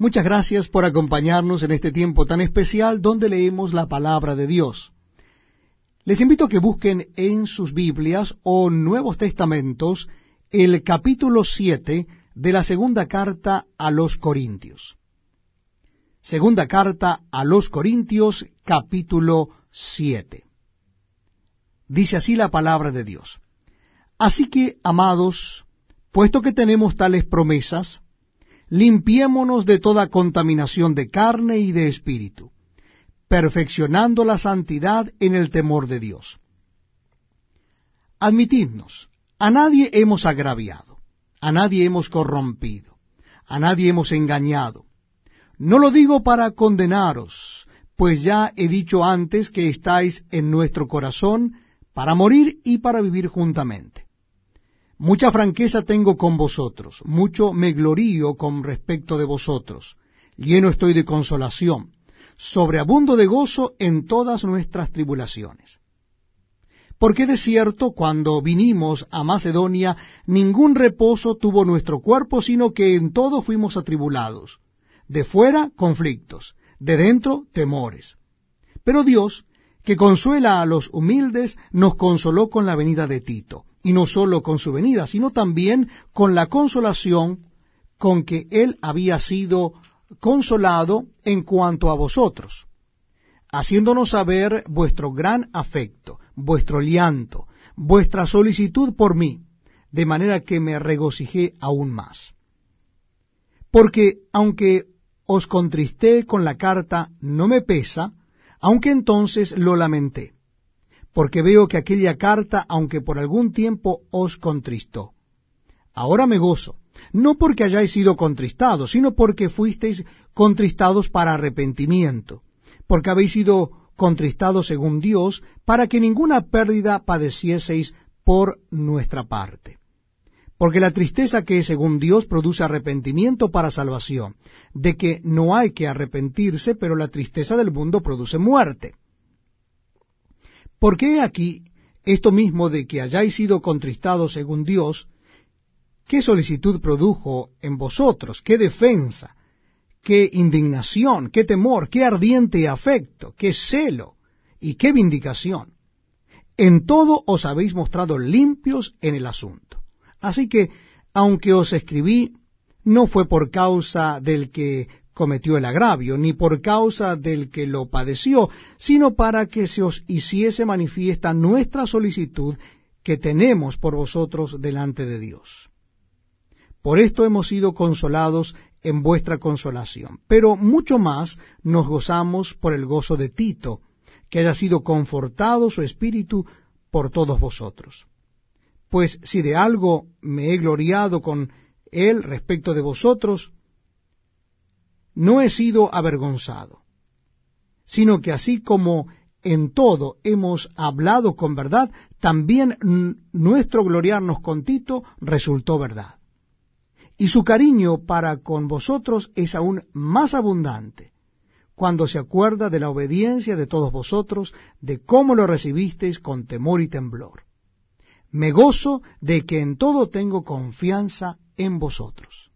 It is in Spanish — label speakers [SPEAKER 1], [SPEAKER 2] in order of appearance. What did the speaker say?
[SPEAKER 1] Muchas gracias por acompañarnos en este tiempo tan especial donde leemos la palabra de Dios. Les invito a que busquen en sus Biblias o Nuevos Testamentos el capítulo 7 de la segunda carta a los Corintios. Segunda carta a los Corintios, capítulo 7. Dice así la palabra de Dios. Así que, amados, puesto que tenemos tales promesas, limpiémonos de toda contaminación de carne y de espíritu, perfeccionando la santidad en el temor de Dios. Admitidnos, a nadie hemos agraviado, a nadie hemos corrompido, a nadie hemos engañado. No lo digo para condenaros, pues ya he dicho antes que estáis en nuestro corazón para morir y para vivir juntamente. Mucha franqueza tengo con vosotros, mucho me glorío con respecto de vosotros, lleno estoy de consolación, sobreabundo de gozo en todas nuestras tribulaciones. Porque de cierto, cuando vinimos a Macedonia, ningún reposo tuvo nuestro cuerpo, sino que en todo fuimos atribulados. De fuera, conflictos, de dentro, temores. Pero Dios, que consuela a los humildes, nos consoló con la venida de Tito y no sólo con su venida, sino también con la consolación con que él había sido consolado en cuanto a vosotros, haciéndonos saber vuestro gran afecto, vuestro llanto, vuestra solicitud por mí, de manera que me regocijé aún más. Porque aunque os contristé con la carta, no me pesa, aunque entonces lo lamenté porque veo que aquella carta, aunque por algún tiempo os contristó. Ahora me gozo, no porque hayáis sido contristados, sino porque fuisteis contristados para arrepentimiento, porque habéis sido contristados según Dios, para que ninguna pérdida padecieseis por nuestra parte. Porque la tristeza que según Dios produce arrepentimiento para salvación, de que no hay que arrepentirse, pero la tristeza del mundo produce muerte. Porque aquí esto mismo de que hayáis sido contristados según Dios, ¿qué solicitud produjo en vosotros? ¿Qué defensa? ¿Qué indignación? ¿Qué temor? ¿Qué ardiente afecto? ¿Qué celo? ¿Y qué vindicación? En todo os habéis mostrado limpios en el asunto. Así que, aunque os escribí, no fue por causa del que cometió el agravio, ni por causa del que lo padeció, sino para que se os hiciese manifiesta nuestra solicitud que tenemos por vosotros delante de Dios. Por esto hemos sido consolados en vuestra consolación, pero mucho más nos gozamos por el gozo de Tito, que haya sido confortado su espíritu por todos vosotros. Pues si de algo me he gloriado con él respecto de vosotros, no he sido avergonzado, sino que así como en todo hemos hablado con verdad, también nuestro gloriarnos con Tito resultó verdad. Y su cariño para con vosotros es aún más abundante, cuando se acuerda de la obediencia de todos vosotros, de cómo lo recibisteis con temor y temblor. Me gozo de que en todo tengo confianza en vosotros.